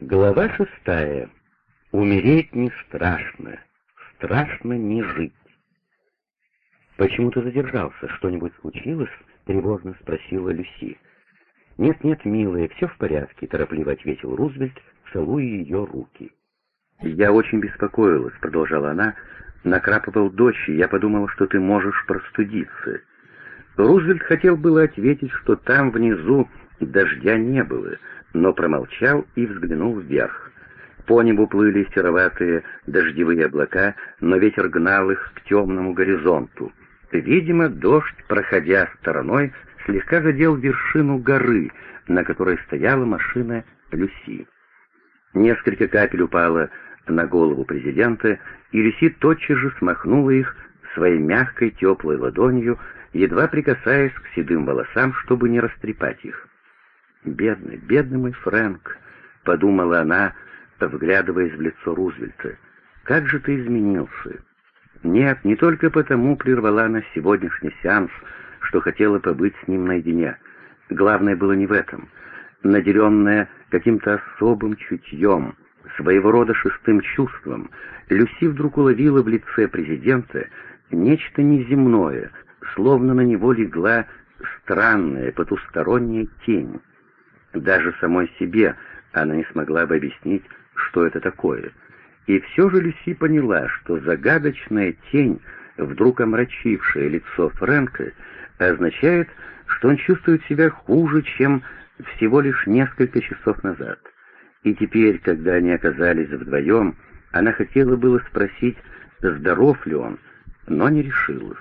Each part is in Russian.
Глава шестая. Умереть не страшно, страшно не жить. «Почему ты задержался? Что-нибудь случилось?» — тревожно спросила Люси. «Нет-нет, милая, все в порядке», — торопливо ответил Рузвельт, целуя ее руки. «Я очень беспокоилась», — продолжала она, — «накрапывал дождь, и я подумала, что ты можешь простудиться». Рузвельт хотел было ответить, что там внизу дождя не было, но промолчал и взглянул вверх. По небу плыли сероватые дождевые облака, но ветер гнал их к темному горизонту. Видимо, дождь, проходя стороной, слегка задел вершину горы, на которой стояла машина Люси. Несколько капель упало на голову президента, и Люси тотчас же смахнула их своей мягкой теплой ладонью, едва прикасаясь к седым волосам, чтобы не растрепать их. «Бедный, бедный мой Фрэнк», — подумала она, вглядываясь в лицо Рузвельта, — «как же ты изменился?» Нет, не только потому прервала она сегодняшний сеанс, что хотела побыть с ним наедине. Главное было не в этом. Наделенная каким-то особым чутьем, своего рода шестым чувством, Люси вдруг уловила в лице президента нечто неземное, словно на него легла странная потусторонняя тень. Даже самой себе она не смогла бы объяснить, что это такое. И все же Люси поняла, что загадочная тень, вдруг омрачившая лицо Фрэнка, означает, что он чувствует себя хуже, чем всего лишь несколько часов назад. И теперь, когда они оказались вдвоем, она хотела было спросить, здоров ли он, но не решилась.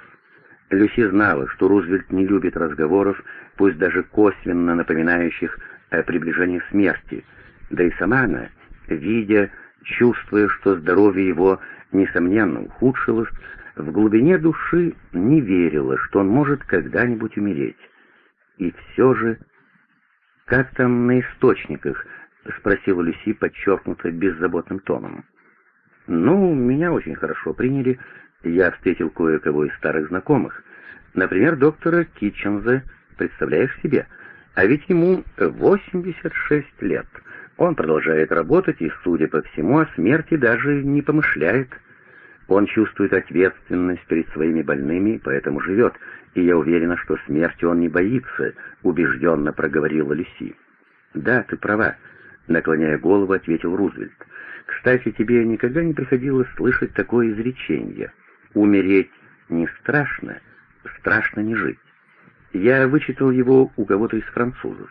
Люси знала, что Рузвельт не любит разговоров, пусть даже косвенно напоминающих о приближении смерти, да и сама она, видя, чувствуя, что здоровье его, несомненно, ухудшилось, в глубине души не верила, что он может когда-нибудь умереть. И все же... «Как там на источниках?» — спросила Люси, подчеркнуто беззаботным тоном. «Ну, меня очень хорошо приняли. Я встретил кое-кого из старых знакомых. Например, доктора Китченза, представляешь себе?» А ведь ему 86 лет. Он продолжает работать и, судя по всему, о смерти даже не помышляет. Он чувствует ответственность перед своими больными, поэтому живет, и я уверена, что смерти он не боится, убежденно проговорила Люси. «Да, ты права», — наклоняя голову, ответил Рузвельт. «Кстати, тебе никогда не приходилось слышать такое изречение. Умереть не страшно, страшно не жить». Я вычитал его у кого-то из французов.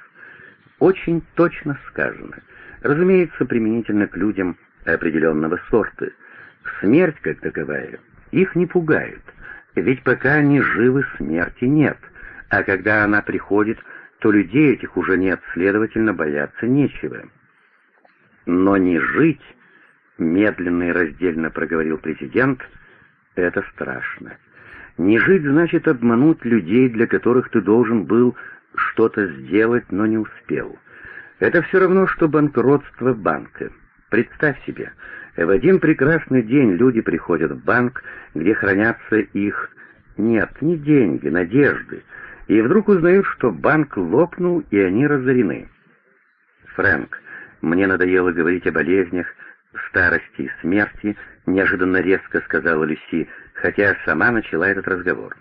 Очень точно сказано. Разумеется, применительно к людям определенного сорта. Смерть, как таковая, их не пугает, ведь пока они живы, смерти нет, а когда она приходит, то людей этих уже нет, следовательно, бояться нечего. Но не жить, медленно и раздельно проговорил президент, это страшно. Не жить значит обмануть людей, для которых ты должен был что-то сделать, но не успел. Это все равно, что банкротство банка. Представь себе, в один прекрасный день люди приходят в банк, где хранятся их... Нет, не деньги, надежды, и вдруг узнают, что банк лопнул, и они разорены. Фрэнк, мне надоело говорить о болезнях, старости и смерти, неожиданно резко сказала Люси, хотя сама начала этот разговор.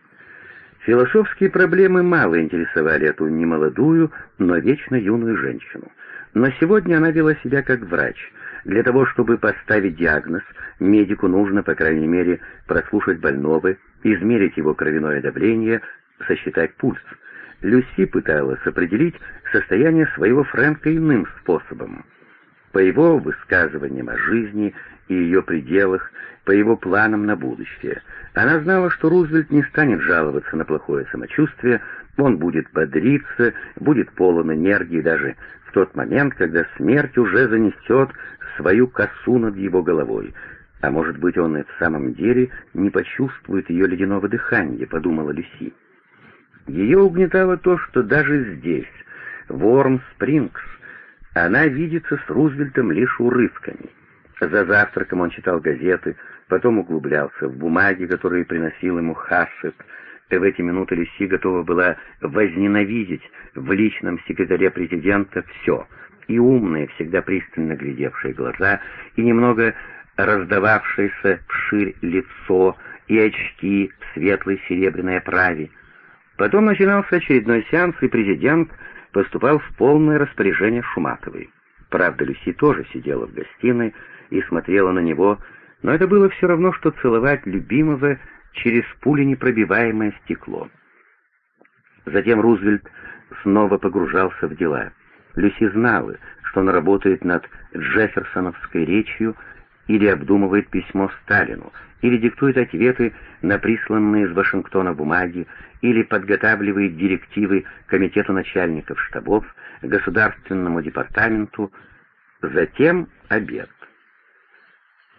Философские проблемы мало интересовали эту немолодую, но вечно юную женщину. Но сегодня она вела себя как врач. Для того, чтобы поставить диагноз, медику нужно, по крайней мере, прослушать больного, измерить его кровяное давление, сосчитать пульс. Люси пыталась определить состояние своего Фрэнка иным способом. По его высказываниям о жизни и ее пределах, по его планам на будущее. Она знала, что Рузвельт не станет жаловаться на плохое самочувствие, он будет бодриться, будет полон энергии даже в тот момент, когда смерть уже занесет свою косу над его головой. А может быть, он и в самом деле не почувствует ее ледяного дыхания, подумала Люси. Ее угнетало то, что даже здесь, в Уорм-Спрингс, она видится с Рузвельтом лишь урывками. За завтраком он читал газеты, потом углублялся в бумаги, которые приносил ему Хассет. В эти минуты Люси готова была возненавидеть в личном секретаре президента все — и умные, всегда пристально глядевшие глаза, и немного раздававшееся вширь лицо, и очки в светлой серебряной оправе. Потом начинался очередной сеанс, и президент поступал в полное распоряжение Шуматовой. Правда, Люси тоже сидела в гостиной и смотрела на него, но это было все равно, что целовать любимого через пуленепробиваемое стекло. Затем Рузвельт снова погружался в дела. Люси знала, что он работает над Джефферсоновской речью или обдумывает письмо Сталину, или диктует ответы на присланные из Вашингтона бумаги, или подготавливает директивы Комитету начальников штабов, Государственному департаменту, затем обед.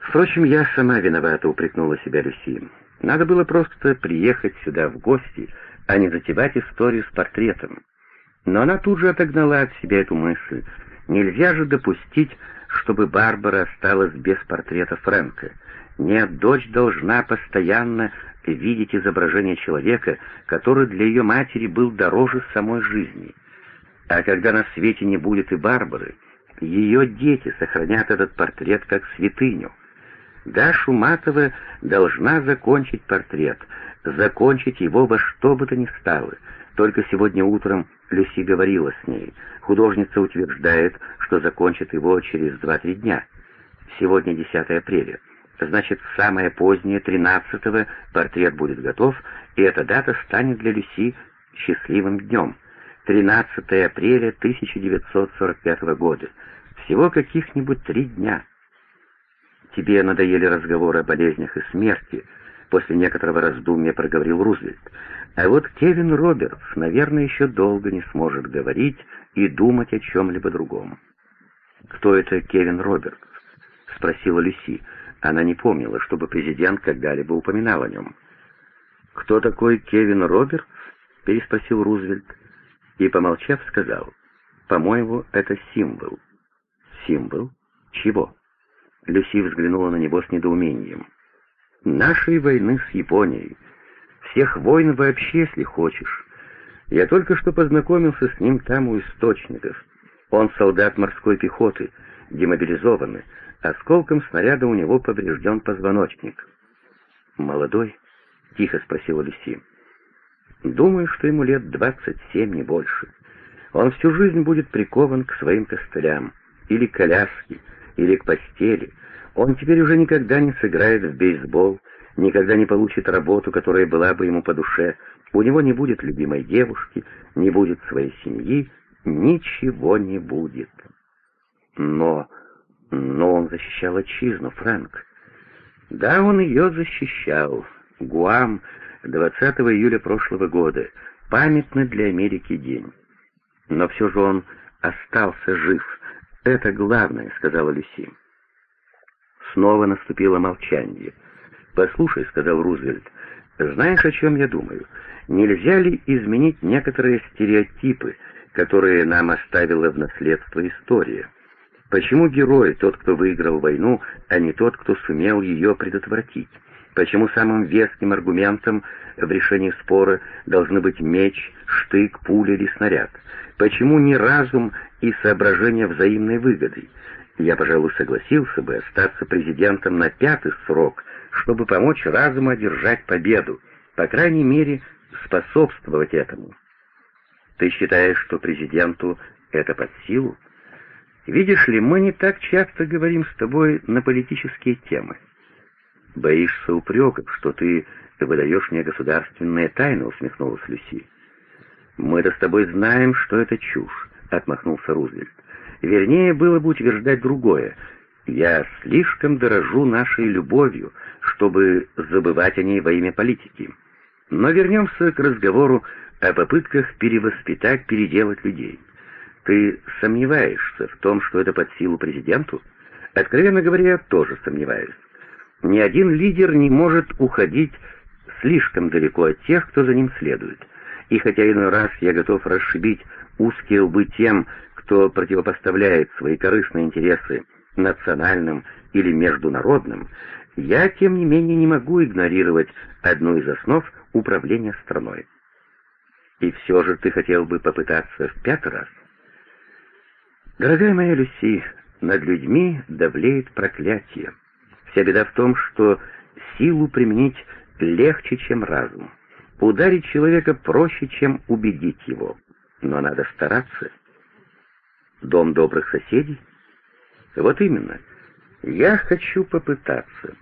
Впрочем, я сама виновата, упрекнула себя Люси. Надо было просто приехать сюда в гости, а не затевать историю с портретом. Но она тут же отогнала от себя эту мысль. Нельзя же допустить, чтобы Барбара осталась без портрета Фрэнка. Нет, дочь должна постоянно видеть изображение человека, который для ее матери был дороже самой жизни. А когда на свете не будет и Барбары, ее дети сохранят этот портрет как святыню. Да, Шуматова должна закончить портрет, закончить его во что бы то ни стало. Только сегодня утром Люси говорила с ней. Художница утверждает, что закончит его через два-три дня. Сегодня 10 апреля. Значит, самое позднее, 13-го, портрет будет готов, и эта дата станет для Люси счастливым днем. 13 апреля 1945 года. Всего каких-нибудь три дня. Тебе надоели разговоры о болезнях и смерти, после некоторого раздумья проговорил Рузвельт. А вот Кевин Робертс, наверное, еще долго не сможет говорить и думать о чем-либо другом. «Кто это Кевин Робертс?» — спросила Люси. Она не помнила, чтобы президент когда-либо упоминал о нем. «Кто такой Кевин Робертс?» — переспросил Рузвельт. И, помолчав, сказал, «По-моему, это символ». «Символ? Чего?» Люси взглянула на него с недоумением. «Нашей войны с Японией. Всех войн вообще, если хочешь. Я только что познакомился с ним там у источников. Он солдат морской пехоты, демобилизованный. Осколком снаряда у него поврежден позвоночник. «Молодой?» — тихо спросила Люси. «Думаю, что ему лет двадцать семь, не больше. Он всю жизнь будет прикован к своим костылям, или к коляске, или к постели. Он теперь уже никогда не сыграет в бейсбол, никогда не получит работу, которая была бы ему по душе. У него не будет любимой девушки, не будет своей семьи, ничего не будет. Но... но он защищал отчизну, Фрэнк. Да, он ее защищал. Гуам, 20 июля прошлого года, памятный для Америки день. Но все же он остался жив. Это главное, сказала Люси. Снова наступило молчание. «Послушай», — сказал Рузвельт, — «знаешь, о чем я думаю? Нельзя ли изменить некоторые стереотипы, которые нам оставила в наследство история? Почему герой тот, кто выиграл войну, а не тот, кто сумел ее предотвратить? Почему самым веским аргументом в решении спора должны быть меч, штык, пуля или снаряд? Почему не разум и соображение взаимной выгоды? Я, пожалуй, согласился бы остаться президентом на пятый срок, чтобы помочь разуму одержать победу, по крайней мере, способствовать этому. Ты считаешь, что президенту это под силу? Видишь ли, мы не так часто говорим с тобой на политические темы. Боишься упреков, что ты выдаешь мне государственные тайны, усмехнулась Люси. Мы-то с тобой знаем, что это чушь, отмахнулся Рузвельт. Вернее, было бы утверждать другое. Я слишком дорожу нашей любовью, чтобы забывать о ней во имя политики. Но вернемся к разговору о попытках перевоспитать, переделать людей. Ты сомневаешься в том, что это под силу президенту? Откровенно говоря, я тоже сомневаюсь. Ни один лидер не может уходить слишком далеко от тех, кто за ним следует. И хотя иной раз я готов расшибить узкие лбы тем, кто противопоставляет свои корыстные интересы национальным или международным, я, тем не менее, не могу игнорировать одну из основ управления страной. И все же ты хотел бы попытаться в пятый раз? Дорогая моя Люси, над людьми давлеет проклятие. Вся беда в том, что силу применить легче, чем разум. Ударить человека проще, чем убедить его. Но надо стараться. Дом добрых соседей? Вот именно. Я хочу попытаться.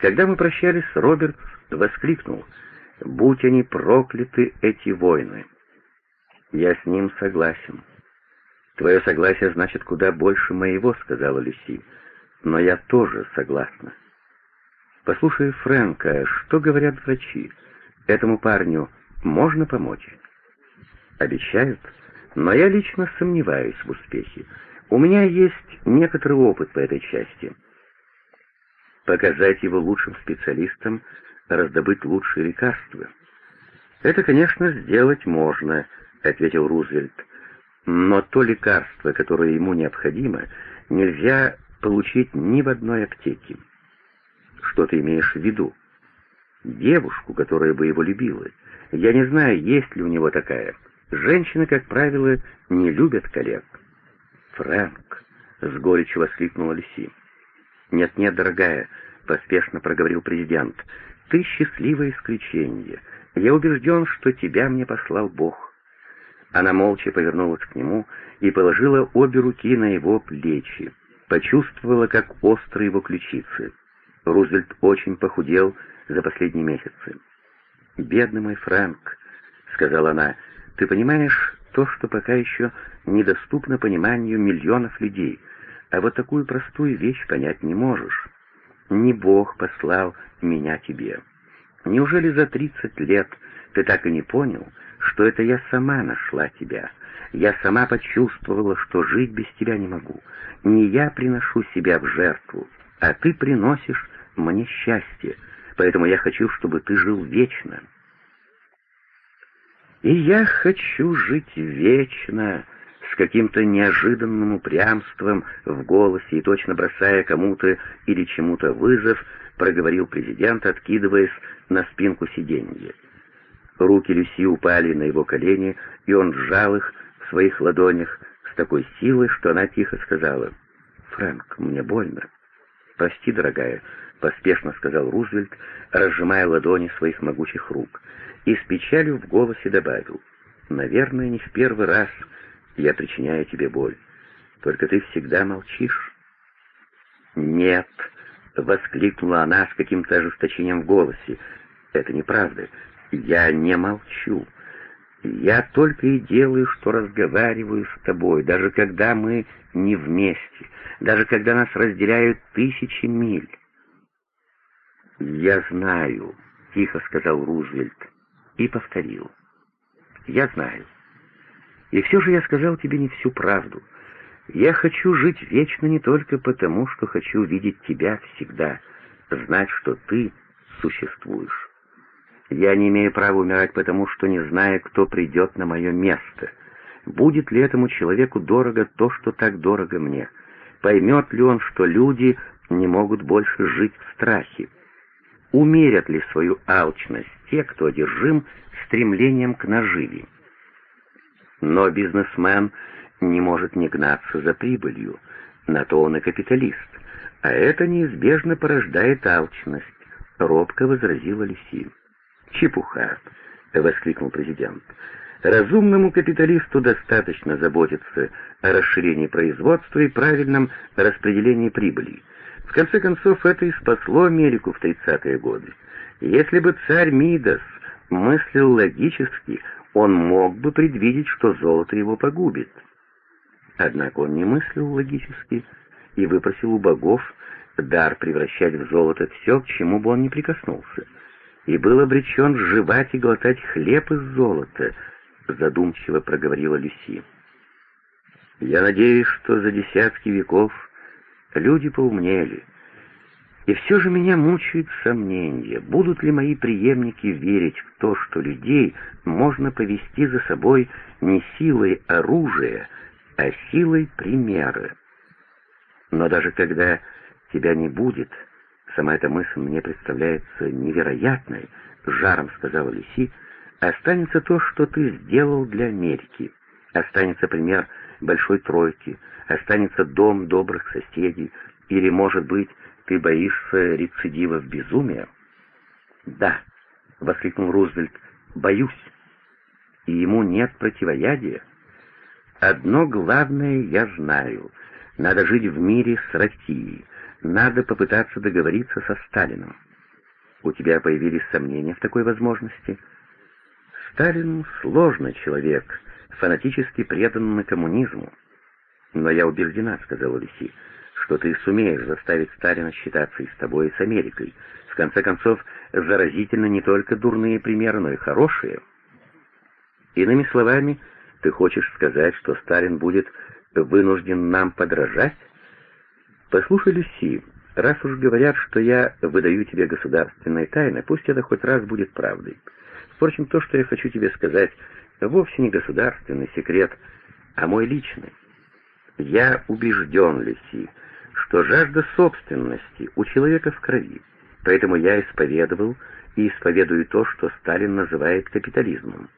Когда мы прощались, Роберт воскликнул. «Будь они прокляты, эти войны!» Я с ним согласен. «Твое согласие значит куда больше моего», — сказала Люси. «Но я тоже согласна». «Послушай, Фрэнка, что говорят врачи? Этому парню можно помочь?» «Обещают, но я лично сомневаюсь в успехе. У меня есть некоторый опыт по этой части. Показать его лучшим специалистам, раздобыть лучшие лекарства. Это, конечно, сделать можно», — ответил Рузвельт. Но то лекарство, которое ему необходимо, нельзя получить ни в одной аптеке. Что ты имеешь в виду? Девушку, которая бы его любила. Я не знаю, есть ли у него такая. Женщины, как правило, не любят коллег. Фрэнк, с горечью воскликнула Люси. «Нет-нет, дорогая», — поспешно проговорил президент, — «ты счастливое исключение. Я убежден, что тебя мне послал Бог. Она молча повернулась к нему и положила обе руки на его плечи, почувствовала, как острые его ключицы. Рузвельт очень похудел за последние месяцы. «Бедный мой Фрэнк», — сказала она, — «ты понимаешь то, что пока еще недоступно пониманию миллионов людей, а вот такую простую вещь понять не можешь. Не Бог послал меня тебе. Неужели за тридцать лет ты так и не понял, что это я сама нашла тебя. Я сама почувствовала, что жить без тебя не могу. Не я приношу себя в жертву, а ты приносишь мне счастье, поэтому я хочу, чтобы ты жил вечно. И я хочу жить вечно, с каким-то неожиданным упрямством в голосе и точно бросая кому-то или чему-то вызов, проговорил президент, откидываясь на спинку сиденья. Руки Люси упали на его колени, и он сжал их в своих ладонях с такой силой, что она тихо сказала, «Фрэнк, мне больно». «Прости, дорогая», — поспешно сказал Рузвельт, разжимая ладони своих могучих рук, и с печалью в голосе добавил, «Наверное, не в первый раз я причиняю тебе боль. Только ты всегда молчишь». «Нет», — воскликнула она с каким-то ожесточением в голосе, — «это неправда. Я не молчу. Я только и делаю, что разговариваю с тобой, даже когда мы не вместе, даже когда нас разделяют тысячи миль. «Я знаю», — тихо сказал Рузвельт и повторил. «Я знаю. И все же я сказал тебе не всю правду. Я хочу жить вечно не только потому, что хочу видеть тебя всегда, знать, что ты существуешь. Я не имею права умирать потому, что не знаю, кто придет на мое место. Будет ли этому человеку дорого то, что так дорого мне? Поймет ли он, что люди не могут больше жить в страхе? Умерят ли свою алчность те, кто одержим стремлением к наживе? Но бизнесмен не может не гнаться за прибылью, на то он и капиталист, а это неизбежно порождает алчность, робко возразила Люсиль. «Чепуха!» — воскликнул президент. «Разумному капиталисту достаточно заботиться о расширении производства и правильном распределении прибыли. В конце концов, это и спасло Америку в 30-е годы. Если бы царь Мидас мыслил логически, он мог бы предвидеть, что золото его погубит. Однако он не мыслил логически и выпросил у богов дар превращать в золото все, к чему бы он не прикоснулся и был обречен жевать и глотать хлеб из золота, задумчиво проговорила Люси. Я надеюсь, что за десятки веков люди поумнели. И все же меня мучают сомнения, будут ли мои преемники верить в то, что людей можно повести за собой не силой оружия, а силой примера. Но даже когда тебя не будет, Сама эта мысль мне представляется невероятной, — жаром сказала Лиси, — останется то, что ты сделал для Америки. Останется пример большой тройки, останется дом добрых соседей, или, может быть, ты боишься рецидива в безумие? Да, — воскликнул Рузвельт, — боюсь. И ему нет противоядия. Одно главное я знаю. Надо жить в мире с Россией. Надо попытаться договориться со Сталином. У тебя появились сомнения в такой возможности? Сталин сложный человек, фанатически преданный коммунизму. Но я убеждена, — сказала Люси, — что ты сумеешь заставить Сталина считаться и с тобой, и с Америкой. В конце концов, заразительно не только дурные примеры, но и хорошие. Иными словами, ты хочешь сказать, что Сталин будет вынужден нам подражать? Послушай, Люси, раз уж говорят, что я выдаю тебе государственные тайны, пусть это хоть раз будет правдой. Впрочем, то, что я хочу тебе сказать, вовсе не государственный секрет, а мой личный. Я убежден, Люси, что жажда собственности у человека в крови, поэтому я исповедовал и исповедую то, что Сталин называет капитализмом.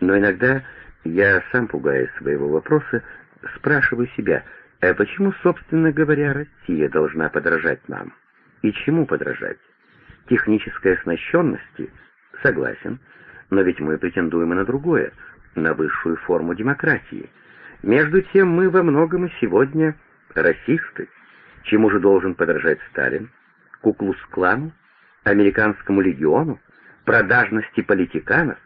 Но иногда я, сам пугаясь своего вопроса, спрашиваю себя, а почему, собственно говоря, Россия должна подражать нам? И чему подражать? Технической оснащенности? Согласен. Но ведь мы претендуем и на другое, на высшую форму демократии. Между тем мы во многом и сегодня расисты. Чему же должен подражать Сталин? Куклус-клану? Американскому легиону? Продажности политиканов?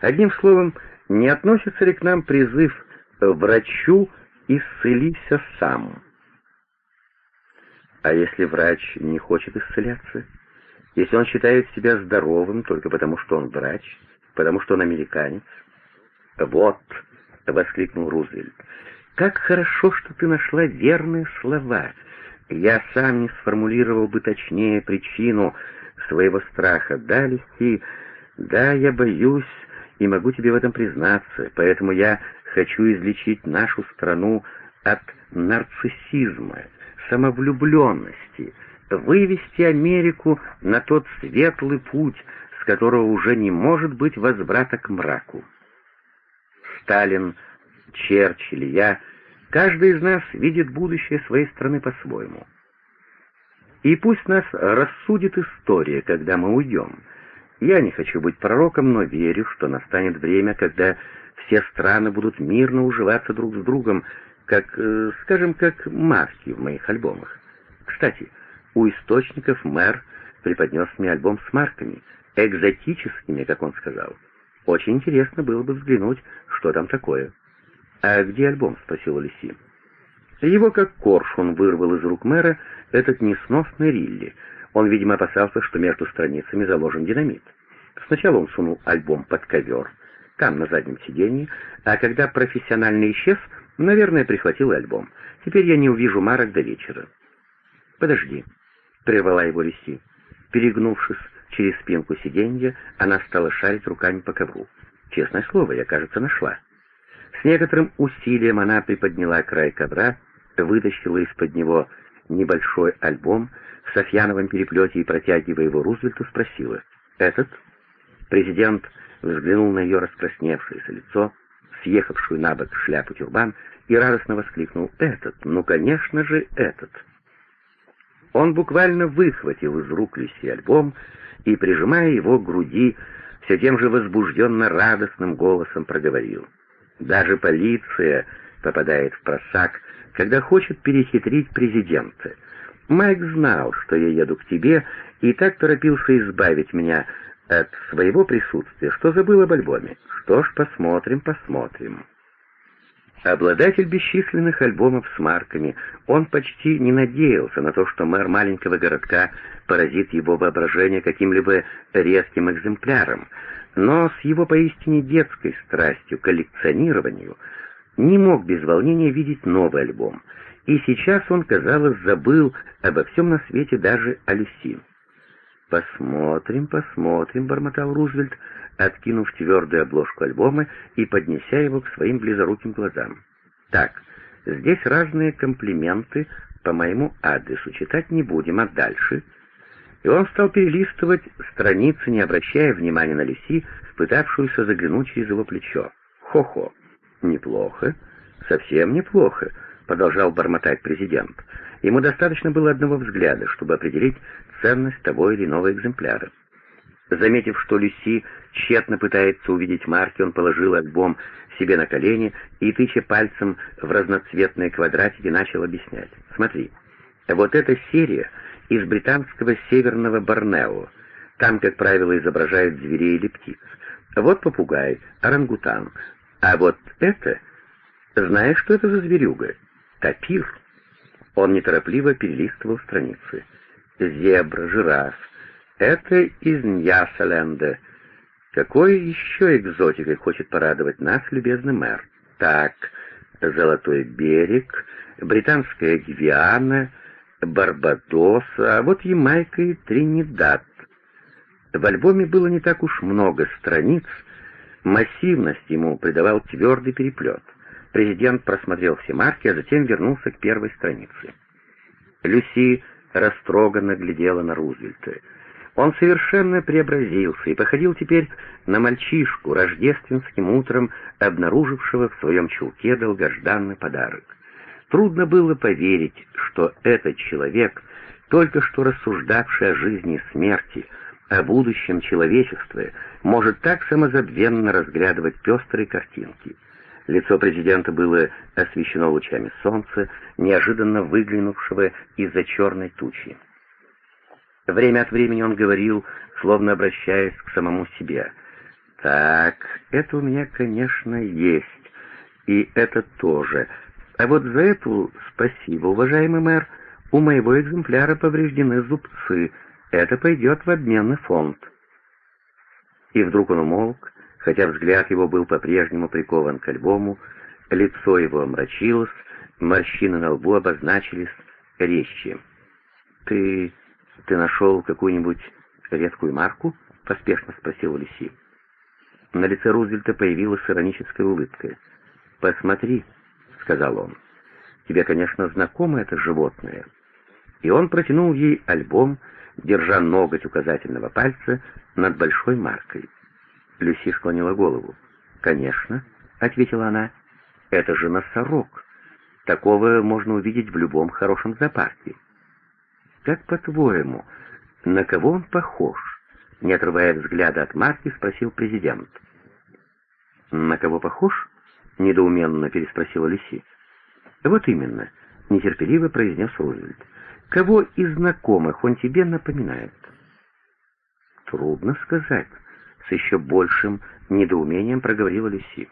Одним словом, не относится ли к нам призыв «врачу исцелися сам»? А если врач не хочет исцеляться? Если он считает себя здоровым только потому, что он врач, потому что он американец? «Вот», — воскликнул Рузвельт, — «как хорошо, что ты нашла верные слова. Я сам не сформулировал бы точнее причину своего страха. Да, Люси, да, я боюсь, и могу тебе в этом признаться, поэтому я хочу излечить нашу страну от нарциссизма, самовлюбленности, вывести Америку на тот светлый путь, с которого уже не может быть возврата к мраку. Сталин, Черчилль, я, каждый из нас видит будущее своей страны по-своему. И пусть нас рассудит история, когда мы уйдем, я не хочу быть пророком, но верю, что настанет время, когда все страны будут мирно уживаться друг с другом, как, э, скажем, как маски в моих альбомах. Кстати, у источников мэр преподнес мне альбом с марками, экзотическими, как он сказал. Очень интересно было бы взглянуть, что там такое. «А где альбом?» — спросила Люси. Его как коршун вырвал из рук мэра этот несносный Рилли — он, видимо, опасался, что между страницами заложен динамит. Сначала он сунул альбом под ковер, там, на заднем сиденье, а когда профессионально исчез, наверное, прихватил альбом. Теперь я не увижу марок до вечера. «Подожди», — прервала его Люси. Перегнувшись через спинку сиденья, она стала шарить руками по ковру. Честное слово, я, кажется, нашла. С некоторым усилием она приподняла край ковра, вытащила из-под него небольшой альбом, в софьяновом переплете и, протягивая его Рузвельту, спросила «Этот?» Президент взглянул на ее раскрасневшееся лицо, съехавшую на бок шляпу тюрбан, и радостно воскликнул «Этот! Ну, конечно же, этот!» Он буквально выхватил из рук Люси альбом и, прижимая его к груди, все тем же возбужденно радостным голосом проговорил. «Даже полиция попадает в просак, когда хочет перехитрить президента. Майк знал, что я еду к тебе, и так торопился избавить меня от своего присутствия, что забыл об альбоме. Что ж, посмотрим, посмотрим. Обладатель бесчисленных альбомов с марками, он почти не надеялся на то, что мэр маленького городка поразит его воображение каким-либо резким экземпляром, но с его поистине детской страстью коллекционированию не мог без волнения видеть новый альбом — и сейчас он, казалось, забыл обо всем на свете, даже о Люси. «Посмотрим, посмотрим», — бормотал Рузвельт, откинув твердую обложку альбома и поднеся его к своим близоруким глазам. «Так, здесь разные комплименты по моему адресу, читать не будем, а дальше...» И он стал перелистывать страницы, не обращая внимания на Люси, пытавшуюся заглянуть через его плечо. «Хо-хо! Неплохо. «Совсем неплохо», — продолжал бормотать президент. Ему достаточно было одного взгляда, чтобы определить ценность того или иного экземпляра. Заметив, что Люси тщетно пытается увидеть марки, он положил альбом себе на колени и, тыча пальцем в разноцветные квадратики, начал объяснять. «Смотри, вот эта серия из британского северного Борнео. Там, как правило, изображают зверей или птиц. Вот попугай, орангутан. А вот это... Знаешь, что это за зверюга? Тапир. Он неторопливо перелистывал страницы. Зебра, жираф. Это из Ньясаленда. Какой еще экзотикой хочет порадовать нас, любезный мэр? Так, Золотой берег, Британская Гвиана, Барбадос, а вот Ямайка и Тринидад. В альбоме было не так уж много страниц, массивность ему придавал твердый переплет. Президент просмотрел все марки, а затем вернулся к первой странице. Люси растроганно глядела на Рузвельта. Он совершенно преобразился и походил теперь на мальчишку, рождественским утром обнаружившего в своем чулке долгожданный подарок. Трудно было поверить, что этот человек, только что рассуждавший о жизни и смерти, о будущем человечества, может так самозабвенно разглядывать пестрые картинки. Лицо президента было освещено лучами солнца, неожиданно выглянувшего из-за черной тучи. Время от времени он говорил, словно обращаясь к самому себе. «Так, это у меня, конечно, есть, и это тоже. А вот за эту спасибо, уважаемый мэр, у моего экземпляра повреждены зубцы. Это пойдет в обменный фонд». И вдруг он умолк, хотя взгляд его был по-прежнему прикован к альбому, лицо его омрачилось, морщины на лбу обозначились резче. «Ты «Ты нашел какую-нибудь редкую марку?» — поспешно спросил Лиси. На лице Рузвельта появилась ироническая улыбка. «Посмотри», — сказал он, — «тебе, конечно, знакомо это животное». И он протянул ей альбом, держа ноготь указательного пальца над большой маркой. Люси склонила голову. «Конечно», — ответила она, — «это же носорог. Такого можно увидеть в любом хорошем зоопарке». «Как по-твоему, на кого он похож?» Не отрывая взгляда от марки, спросил президент. «На кого похож?» — недоуменно переспросила Люси. «Вот именно», — нетерпеливо произнес Рузвельт. «Кого из знакомых он тебе напоминает?» «Трудно сказать», — с еще большим недоумением проговорила Люси.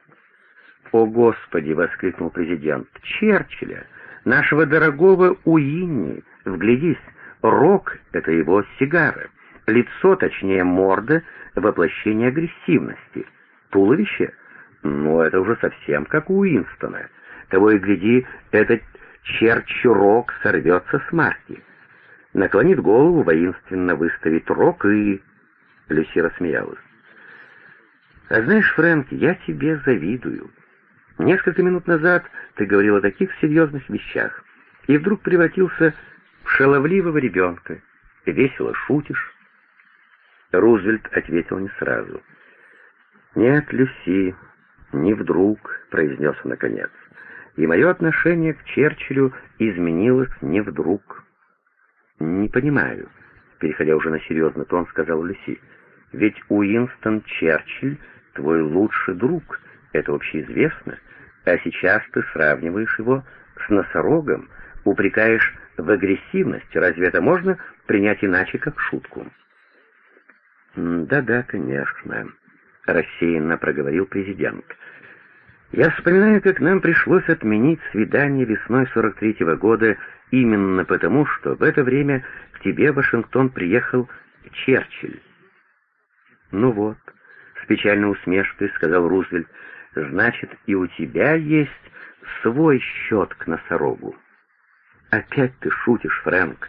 «О, Господи!» — воскликнул президент. «Черчилля! Нашего дорогого Уинни! Вглядись, Рок — это его сигара. Лицо, точнее морда, воплощение агрессивности. Туловище? Ну, это уже совсем как у Уинстона. Того и гляди, этот черчурок сорвется с марки. Наклонит голову, воинственно выставит рог и... Люси рассмеялась. «А знаешь, Фрэнк, я тебе завидую. Несколько минут назад ты говорил о таких серьезных вещах, и вдруг превратился шаловливого ребенка. Весело шутишь?» Рузвельт ответил не сразу. «Нет, Люси, не вдруг», — произнес он наконец. «И мое отношение к Черчиллю изменилось не вдруг». «Не понимаю», — переходя уже на серьезный тон, сказал Люси. «Ведь Уинстон Черчилль — твой лучший друг, это общеизвестно, а сейчас ты сравниваешь его с носорогом, упрекаешь в агрессивности. Разве это можно принять иначе, как шутку? «Да-да, конечно», — рассеянно проговорил президент. «Я вспоминаю, как нам пришлось отменить свидание весной 43-го года именно потому, что в это время к тебе Вашингтон приехал Черчилль». «Ну вот», — с печальной усмешкой сказал Рузвельт, — «значит, и у тебя есть свой счет к носорогу». «Опять ты шутишь, Фрэнк.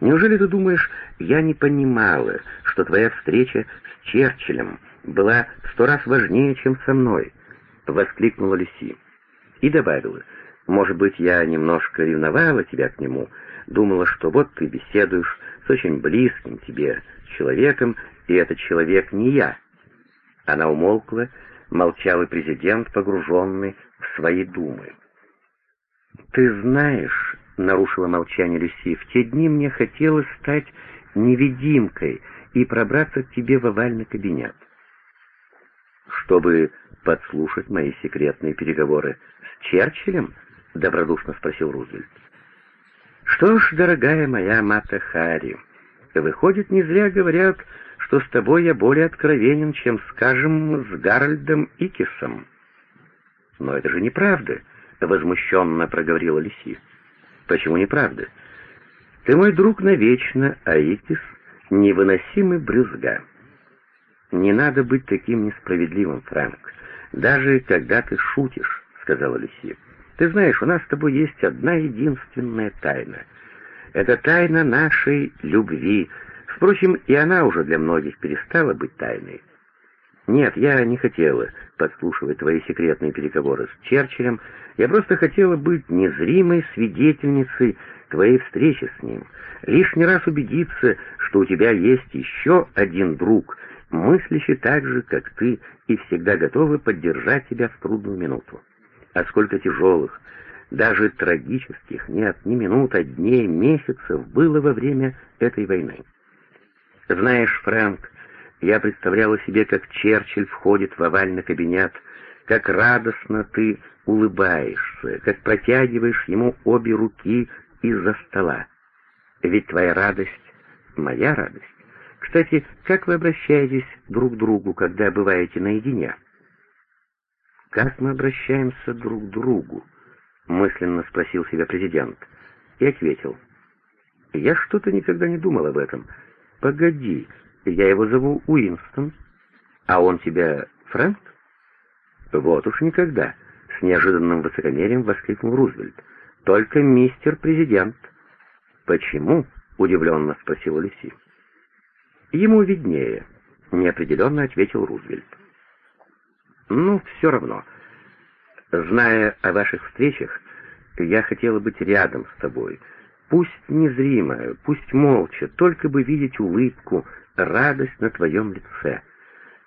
Неужели ты думаешь, я не понимала, что твоя встреча с Черчиллем была сто раз важнее, чем со мной?» — воскликнула Люси. И добавила, «Может быть, я немножко ревновала тебя к нему, думала, что вот ты беседуешь с очень близким тебе человеком, и этот человек не я». Она умолкла, молчал и президент, погруженный в свои думы. «Ты знаешь», — нарушила молчание Люси, — «в те дни мне хотелось стать невидимкой и пробраться к тебе в овальный кабинет». «Чтобы подслушать мои секретные переговоры с Черчиллем?» — добродушно спросил Рузвельт. «Что ж, дорогая моя Мата Хари, выходит, не зря говорят, что с тобой я более откровенен, чем, скажем, с Гарольдом Икисом». «Но это же неправда», — возмущенно проговорила Лиси. «Почему неправда? Ты мой друг навечно, а Икис — невыносимый брюзга. Не надо быть таким несправедливым, Франк, даже когда ты шутишь», — сказала Лиси. «Ты знаешь, у нас с тобой есть одна единственная тайна. Это тайна нашей любви. Впрочем, и она уже для многих перестала быть тайной. Нет, я не хотела подслушивать твои секретные переговоры с Черчиллем. Я просто хотела быть незримой свидетельницей твоей встречи с ним. Лишний раз убедиться, что у тебя есть еще один друг, мыслящий так же, как ты, и всегда готовый поддержать тебя в трудную минуту. А сколько тяжелых, даже трагических, нет, не минут, а дней, месяцев было во время этой войны. Знаешь, Фрэнк, я представляла себе, как Черчилль входит в овальный кабинет, как радостно ты улыбаешься, как протягиваешь ему обе руки из-за стола. Ведь твоя радость — моя радость. Кстати, как вы обращаетесь друг к другу, когда бываете наедине? «Как мы обращаемся друг к другу?» — мысленно спросил себя президент. И ответил. «Я что-то никогда не думал об этом. Погоди, я его зову Уинстон. А он тебя Фрэнк? Вот уж никогда, с неожиданным высокомерием воскликнул Рузвельт. Только мистер президент. Почему? Удивленно спросила Люси. Ему виднее, неопределенно ответил Рузвельт. Ну, все равно. Зная о ваших встречах, я хотела быть рядом с тобой. Пусть незримо, пусть молча, только бы видеть улыбку, радость на твоем лице.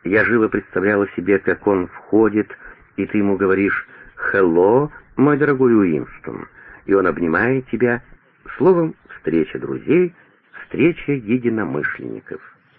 Я живо представляла себе, как он входит, и ты ему говоришь «Хелло, мой дорогой Уинстон», и он обнимает тебя, словом, встреча друзей, встреча единомышленников.